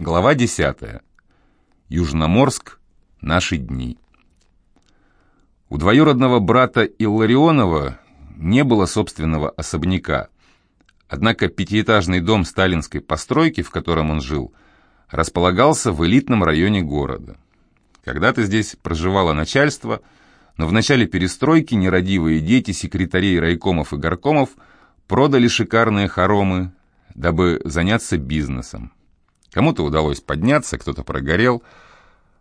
Глава 10. Южноморск. Наши дни. У двоюродного брата Илларионова не было собственного особняка. Однако пятиэтажный дом сталинской постройки, в котором он жил, располагался в элитном районе города. Когда-то здесь проживало начальство, но в начале перестройки нерадивые дети секретарей райкомов и горкомов продали шикарные хоромы, дабы заняться бизнесом. Кому-то удалось подняться, кто-то прогорел.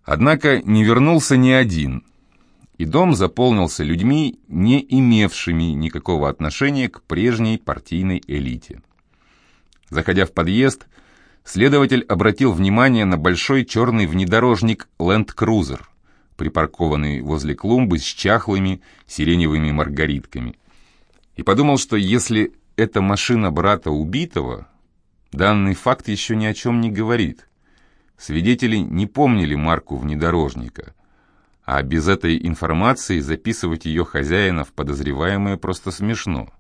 Однако не вернулся ни один. И дом заполнился людьми, не имевшими никакого отношения к прежней партийной элите. Заходя в подъезд, следователь обратил внимание на большой черный внедорожник Land Cruiser, припаркованный возле клумбы с чахлыми сиреневыми маргаритками. И подумал, что если это машина брата убитого, Данный факт еще ни о чем не говорит. Свидетели не помнили марку внедорожника, а без этой информации записывать ее хозяина в подозреваемое просто смешно.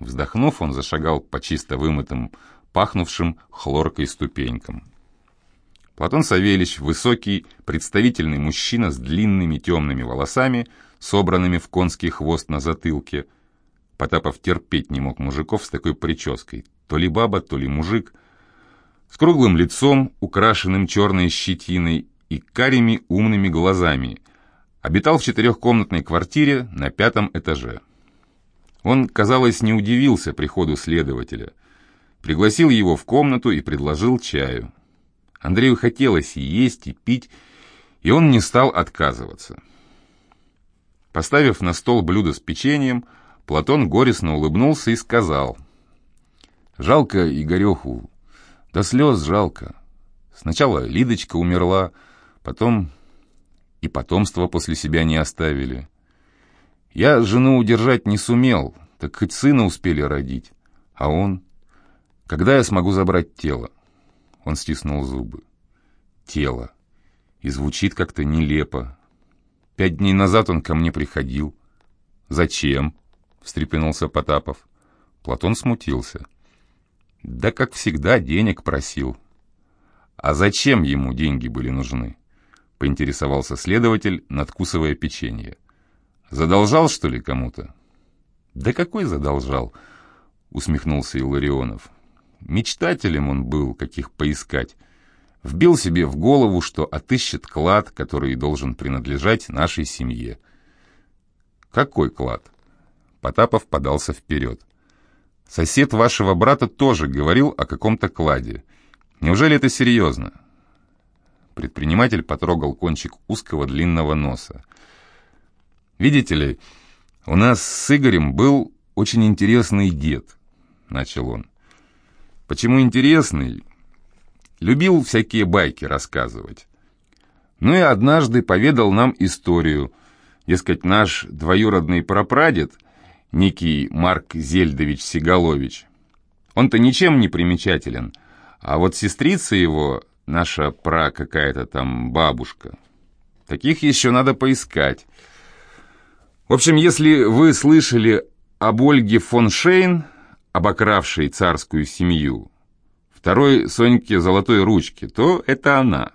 Вздохнув, он зашагал по чисто вымытым, пахнувшим хлоркой ступенькам. Платон Савельич, высокий, представительный мужчина с длинными темными волосами, собранными в конский хвост на затылке. Потапов терпеть не мог мужиков с такой прической, то ли баба, то ли мужик, с круглым лицом, украшенным черной щетиной и карими умными глазами, обитал в четырехкомнатной квартире на пятом этаже. Он, казалось, не удивился приходу следователя. Пригласил его в комнату и предложил чаю. Андрею хотелось и есть, и пить, и он не стал отказываться. Поставив на стол блюдо с печеньем, Платон горестно улыбнулся и сказал, Жалко Игореху, до слез жалко. Сначала Лидочка умерла, потом и потомство после себя не оставили. Я жену удержать не сумел, так хоть сына успели родить. А он? Когда я смогу забрать тело? Он стиснул зубы. Тело. И звучит как-то нелепо. Пять дней назад он ко мне приходил. «Зачем?» — встрепенулся Потапов. Платон смутился. Да, как всегда, денег просил. А зачем ему деньги были нужны? Поинтересовался следователь, надкусывая печенье. Задолжал, что ли, кому-то? Да какой задолжал? Усмехнулся Илларионов. Мечтателем он был, каких поискать. Вбил себе в голову, что отыщет клад, который должен принадлежать нашей семье. Какой клад? Потапов подался вперед. Сосед вашего брата тоже говорил о каком-то кладе. Неужели это серьезно?» Предприниматель потрогал кончик узкого длинного носа. «Видите ли, у нас с Игорем был очень интересный дед», — начал он. «Почему интересный? Любил всякие байки рассказывать. Ну и однажды поведал нам историю. Дескать, наш двоюродный прапрадед — некий Марк Зельдович Сигалович. Он-то ничем не примечателен, а вот сестрица его, наша пра какая-то там бабушка, таких еще надо поискать. В общем, если вы слышали об Ольге фон Шейн, обокравшей царскую семью, второй Соньке золотой ручки, то это она.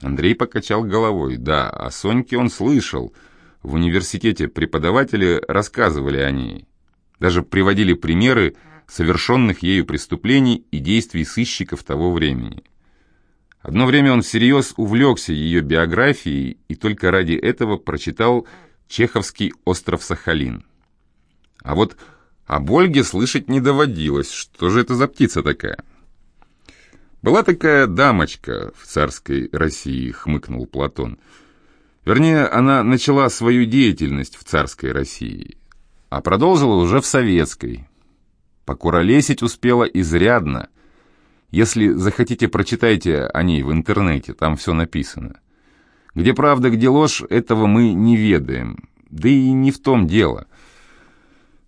Андрей покачал головой. Да, о Соньке он слышал — в университете преподаватели рассказывали о ней. Даже приводили примеры совершенных ею преступлений и действий сыщиков того времени. Одно время он всерьез увлекся ее биографией и только ради этого прочитал чеховский «Остров Сахалин». А вот об Ольге слышать не доводилось. Что же это за птица такая? «Была такая дамочка в царской России», — хмыкнул Платон, — Вернее, она начала свою деятельность в царской России, а продолжила уже в советской. Покуролесить успела изрядно. Если захотите, прочитайте о ней в интернете, там все написано. Где правда, где ложь, этого мы не ведаем. Да и не в том дело.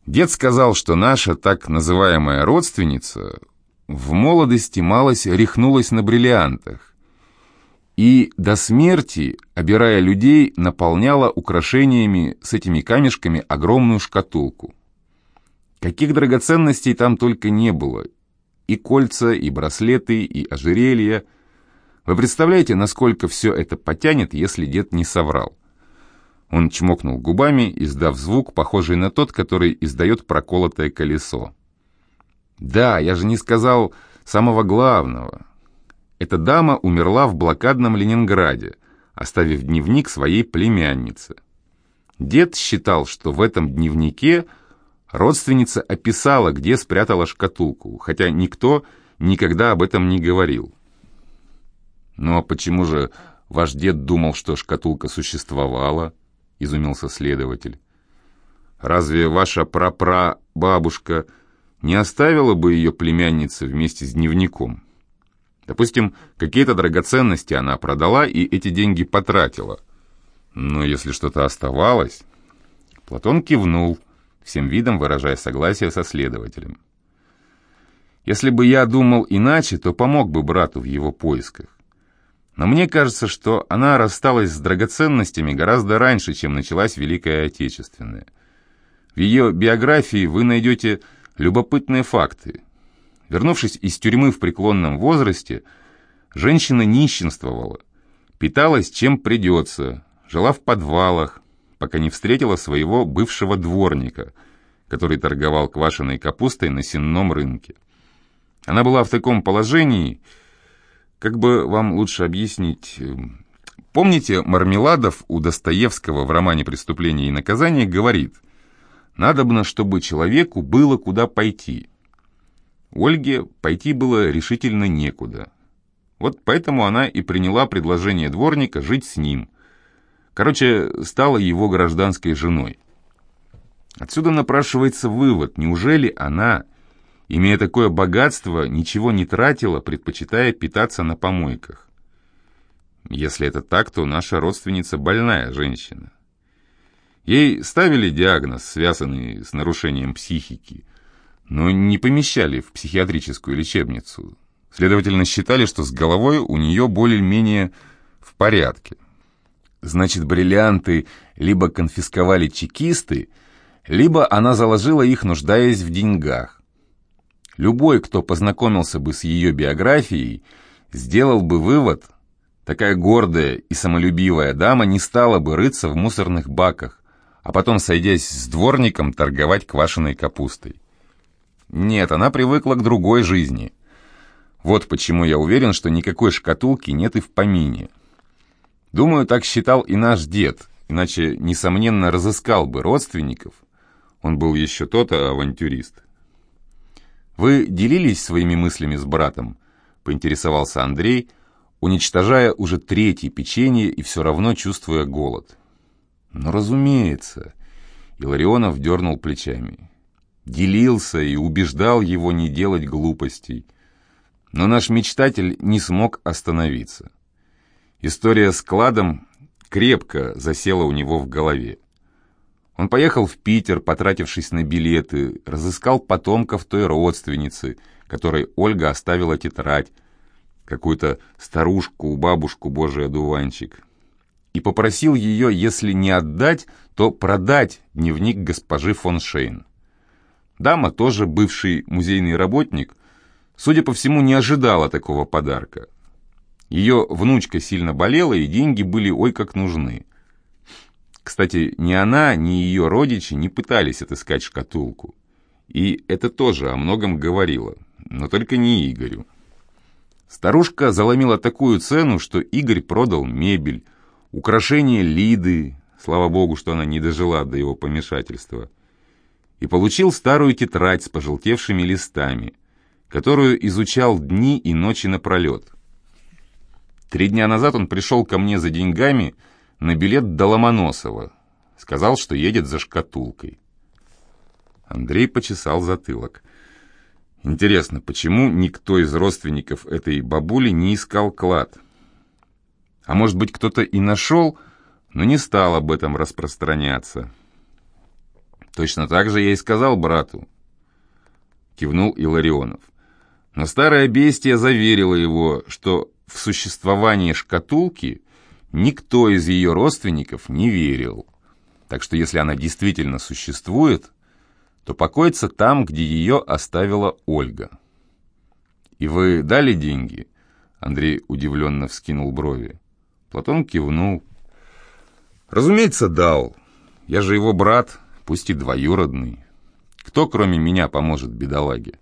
Дед сказал, что наша так называемая родственница в молодости малость рехнулась на бриллиантах и до смерти, обирая людей, наполняла украшениями с этими камешками огромную шкатулку. Каких драгоценностей там только не было. И кольца, и браслеты, и ожерелья. Вы представляете, насколько все это потянет, если дед не соврал? Он чмокнул губами, издав звук, похожий на тот, который издает проколотое колесо. «Да, я же не сказал самого главного. Эта дама умерла в блокадном Ленинграде, оставив дневник своей племяннице. Дед считал, что в этом дневнике родственница описала, где спрятала шкатулку, хотя никто никогда об этом не говорил. «Ну а почему же ваш дед думал, что шкатулка существовала?» — изумился следователь. «Разве ваша прапрабабушка не оставила бы ее племяннице вместе с дневником? Допустим, какие-то драгоценности она продала и эти деньги потратила. Но если что-то оставалось...» Платон кивнул, всем видом выражая согласие со следователем. «Если бы я думал иначе, то помог бы брату в его поисках. Но мне кажется, что она рассталась с драгоценностями гораздо раньше, чем началась Великая Отечественная. В ее биографии вы найдете любопытные факты. Вернувшись из тюрьмы в преклонном возрасте, женщина нищенствовала, питалась чем придется, жила в подвалах, пока не встретила своего бывшего дворника, который торговал квашеной капустой на сенном рынке. Она была в таком положении, как бы вам лучше объяснить... Эм, помните, Мармеладов у Достоевского в романе «Преступление и наказание» говорит «Надобно, чтобы человеку было куда пойти». Ольге пойти было решительно некуда. Вот поэтому она и приняла предложение дворника жить с ним. Короче, стала его гражданской женой. Отсюда напрашивается вывод, неужели она имея такое богатство, ничего не тратила, предпочитая питаться на помойках. Если это так, то наша родственница больная женщина. Ей ставили диагноз, связанный с нарушением психики, но не помещали в психиатрическую лечебницу. Следовательно, считали, что с головой у нее более-менее в порядке. Значит, бриллианты либо конфисковали чекисты, либо она заложила их, нуждаясь в деньгах. Любой, кто познакомился бы с ее биографией, сделал бы вывод, такая гордая и самолюбивая дама не стала бы рыться в мусорных баках, а потом, сойдясь с дворником, торговать квашеной капустой. Нет, она привыкла к другой жизни. Вот почему я уверен, что никакой шкатулки нет и в помине. Думаю, так считал и наш дед, иначе, несомненно, разыскал бы родственников. Он был еще тот авантюрист. «Вы делились своими мыслями с братом?» — поинтересовался Андрей, уничтожая уже третье печенье и все равно чувствуя голод. «Ну, разумеется!» — Иларионов дернул плечами. Делился и убеждал его не делать глупостей. Но наш мечтатель не смог остановиться. История с кладом крепко засела у него в голове. Он поехал в Питер, потратившись на билеты, разыскал потомков той родственницы, которой Ольга оставила тетрадь, какую-то старушку, бабушку, божий одуванчик, и попросил ее, если не отдать, то продать дневник госпожи фон Шейн. Дама, тоже бывший музейный работник, судя по всему, не ожидала такого подарка. Ее внучка сильно болела, и деньги были ой как нужны. Кстати, ни она, ни ее родичи не пытались отыскать шкатулку. И это тоже о многом говорило, но только не Игорю. Старушка заломила такую цену, что Игорь продал мебель, украшения Лиды, слава богу, что она не дожила до его помешательства, и получил старую тетрадь с пожелтевшими листами, которую изучал дни и ночи напролет. Три дня назад он пришел ко мне за деньгами – на билет до Ломоносова. Сказал, что едет за шкатулкой. Андрей почесал затылок. Интересно, почему никто из родственников этой бабули не искал клад? А может быть, кто-то и нашел, но не стал об этом распространяться. Точно так же я и сказал брату. Кивнул Иларионов. Но старая бестия заверила его, что в существование шкатулки Никто из ее родственников не верил. Так что если она действительно существует, то покоится там, где ее оставила Ольга. «И вы дали деньги?» Андрей удивленно вскинул брови. Платон кивнул. «Разумеется, дал. Я же его брат, пусть и двоюродный. Кто, кроме меня, поможет бедолаге?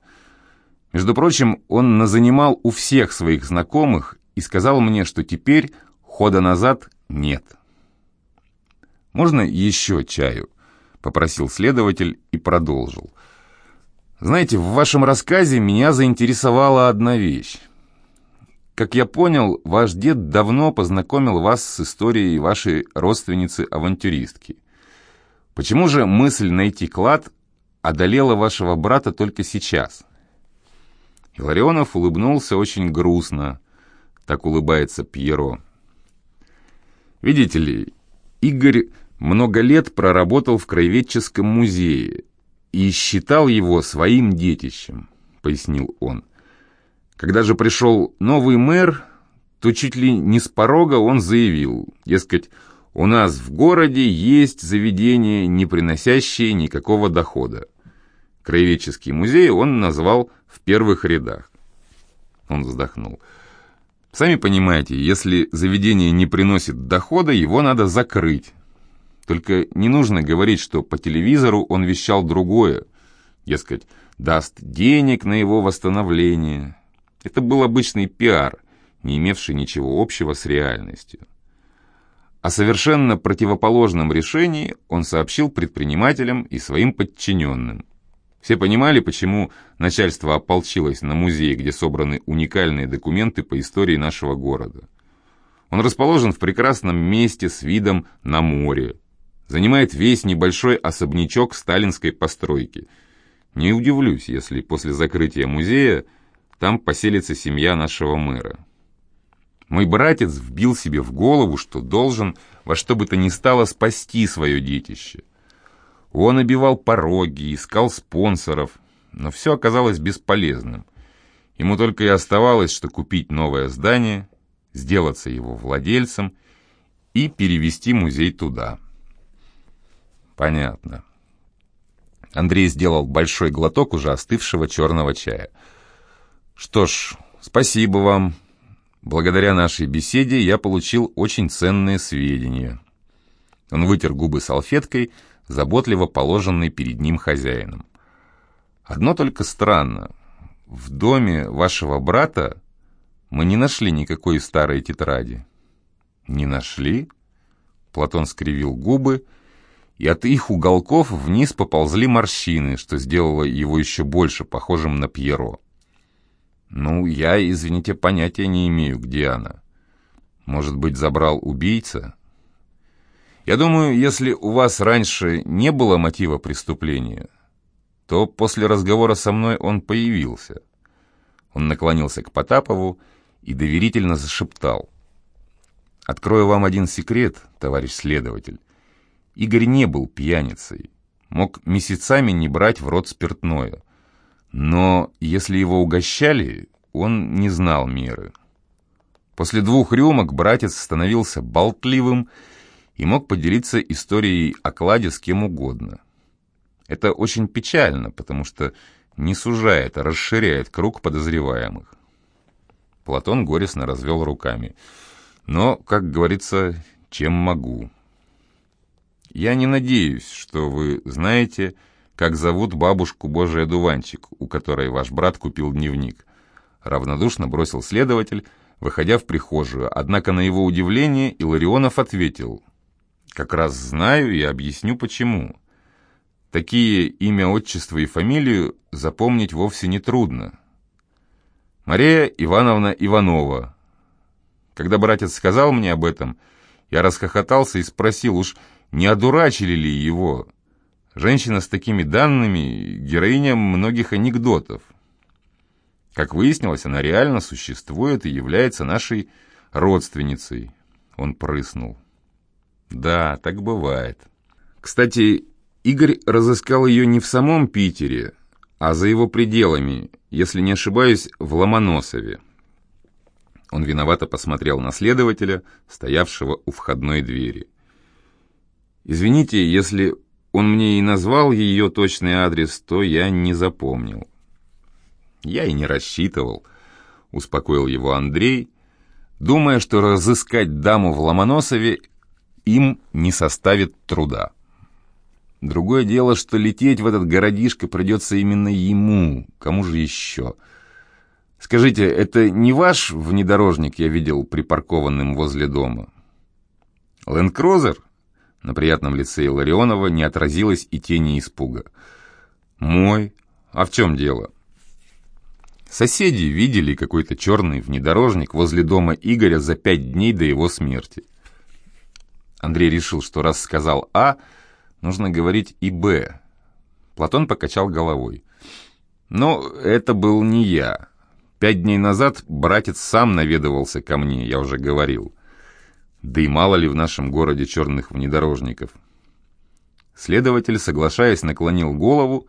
Между прочим, он назанимал у всех своих знакомых и сказал мне, что теперь хода назад нет. «Можно еще чаю?» — попросил следователь и продолжил. «Знаете, в вашем рассказе меня заинтересовала одна вещь. Как я понял, ваш дед давно познакомил вас с историей вашей родственницы-авантюристки. Почему же мысль найти клад одолела вашего брата только сейчас?» Иларионов улыбнулся очень грустно. Так улыбается Пьеро. Видите ли, Игорь много лет проработал в краеведческом музее и считал его своим детищем, пояснил он. Когда же пришел новый мэр, то чуть ли не с порога он заявил, дескать, у нас в городе есть заведение, не приносящее никакого дохода. Краеведческий музей он назвал в первых рядах. Он вздохнул. Сами понимаете, если заведение не приносит дохода, его надо закрыть. Только не нужно говорить, что по телевизору он вещал другое. Дескать, даст денег на его восстановление. Это был обычный пиар, не имевший ничего общего с реальностью. О совершенно противоположном решении он сообщил предпринимателям и своим подчиненным. Все понимали, почему начальство ополчилось на музей, где собраны уникальные документы по истории нашего города. Он расположен в прекрасном месте с видом на море. Занимает весь небольшой особнячок сталинской постройки. Не удивлюсь, если после закрытия музея там поселится семья нашего мэра. Мой братец вбил себе в голову, что должен во что бы то ни стало спасти свое детище. Он обивал пороги, искал спонсоров, но все оказалось бесполезным. Ему только и оставалось, что купить новое здание, сделаться его владельцем и перевести музей туда. Понятно. Андрей сделал большой глоток уже остывшего черного чая. Что ж, спасибо вам. Благодаря нашей беседе я получил очень ценные сведения. Он вытер губы салфеткой, заботливо положенный перед ним хозяином. Одно только странно. В доме вашего брата мы не нашли никакой старой тетради. Не нашли? Платон скривил губы, и от их уголков вниз поползли морщины, что сделало его еще больше похожим на Пьеро. Ну, я, извините, понятия не имею, где она. Может быть, забрал убийца? Я думаю, если у вас раньше не было мотива преступления, то после разговора со мной он появился. Он наклонился к Потапову и доверительно зашептал. «Открою вам один секрет, товарищ следователь. Игорь не был пьяницей, мог месяцами не брать в рот спиртное. Но если его угощали, он не знал меры. После двух рюмок братец становился болтливым и мог поделиться историей о кладе с кем угодно. Это очень печально, потому что не сужает, а расширяет круг подозреваемых. Платон горестно развел руками. Но, как говорится, чем могу. Я не надеюсь, что вы знаете, как зовут бабушку Божий одуванчик, у которой ваш брат купил дневник. Равнодушно бросил следователь, выходя в прихожую, однако на его удивление Иларионов ответил, как раз знаю и объясню почему. Такие имя, отчество и фамилию запомнить вовсе не трудно. Мария Ивановна Иванова. Когда братец сказал мне об этом, я расхохотался и спросил, уж не одурачили ли его. Женщина с такими данными — героиня многих анекдотов. Как выяснилось, она реально существует и является нашей родственницей. Он прыснул. Да, так бывает. Кстати, Игорь разыскал ее не в самом Питере, а за его пределами, если не ошибаюсь, в Ломоносове. Он виновато посмотрел на следователя, стоявшего у входной двери. «Извините, если он мне и назвал ее точный адрес, то я не запомнил». «Я и не рассчитывал», — успокоил его Андрей, думая, что разыскать даму в Ломоносове им не составит труда. Другое дело, что лететь в этот городишко придется именно ему, кому же еще. Скажите, это не ваш внедорожник я видел припаркованным возле дома? Лэндкрузер? На приятном лице Иларионова не отразилось и тени испуга. Мой? А в чем дело? Соседи видели какой-то черный внедорожник возле дома Игоря за пять дней до его смерти. Андрей решил, что раз сказал «А», нужно говорить и «Б». Платон покачал головой. «Но это был не я. Пять дней назад братец сам наведывался ко мне, я уже говорил. Да и мало ли в нашем городе черных внедорожников». Следователь, соглашаясь, наклонил голову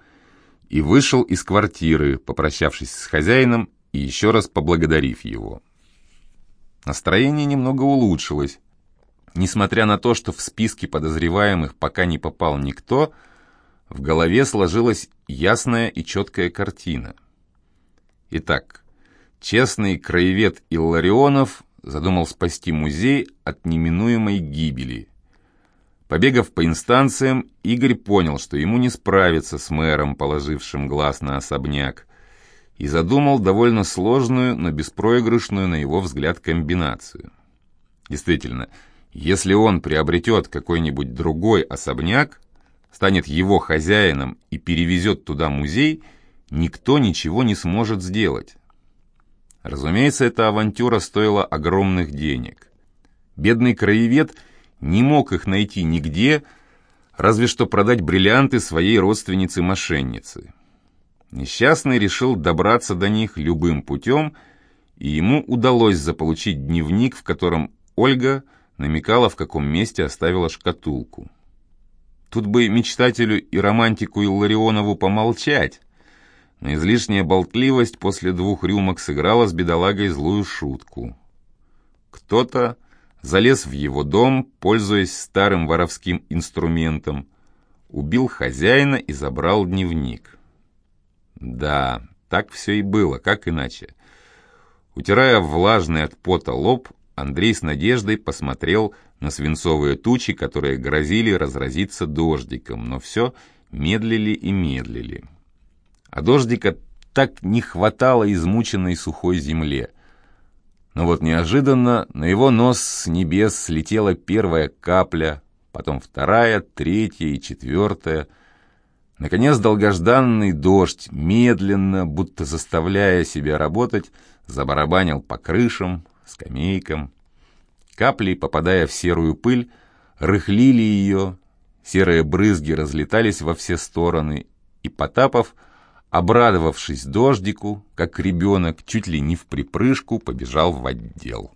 и вышел из квартиры, попрощавшись с хозяином и еще раз поблагодарив его. Настроение немного улучшилось. Несмотря на то, что в списке подозреваемых пока не попал никто, в голове сложилась ясная и четкая картина. Итак, честный краевед Илларионов задумал спасти музей от неминуемой гибели. Побегав по инстанциям, Игорь понял, что ему не справиться с мэром, положившим глаз на особняк, и задумал довольно сложную, но беспроигрышную, на его взгляд, комбинацию. Действительно, если он приобретет какой-нибудь другой особняк, станет его хозяином и перевезет туда музей, никто ничего не сможет сделать. Разумеется, эта авантюра стоила огромных денег. Бедный краевед не мог их найти нигде, разве что продать бриллианты своей родственнице-мошеннице. Несчастный решил добраться до них любым путем, и ему удалось заполучить дневник, в котором Ольга – намекала, в каком месте оставила шкатулку. Тут бы мечтателю и романтику Илларионову помолчать, излишняя болтливость после двух рюмок сыграла с бедолагой злую шутку. Кто-то залез в его дом, пользуясь старым воровским инструментом, убил хозяина и забрал дневник. Да, так все и было, как иначе. Утирая влажный от пота лоб, Андрей с надеждой посмотрел на свинцовые тучи, которые грозили разразиться дождиком, но все медлили и медлили. А дождика так не хватало измученной сухой земле. Но вот неожиданно на его нос с небес слетела первая капля, потом вторая, третья и четвертая. Наконец долгожданный дождь, медленно, будто заставляя себя работать, забарабанил по крышам, скамейкам. Капли, попадая в серую пыль, рыхлили ее, серые брызги разлетались во все стороны, и Потапов, обрадовавшись дождику, как ребенок, чуть ли не в припрыжку побежал в отдел.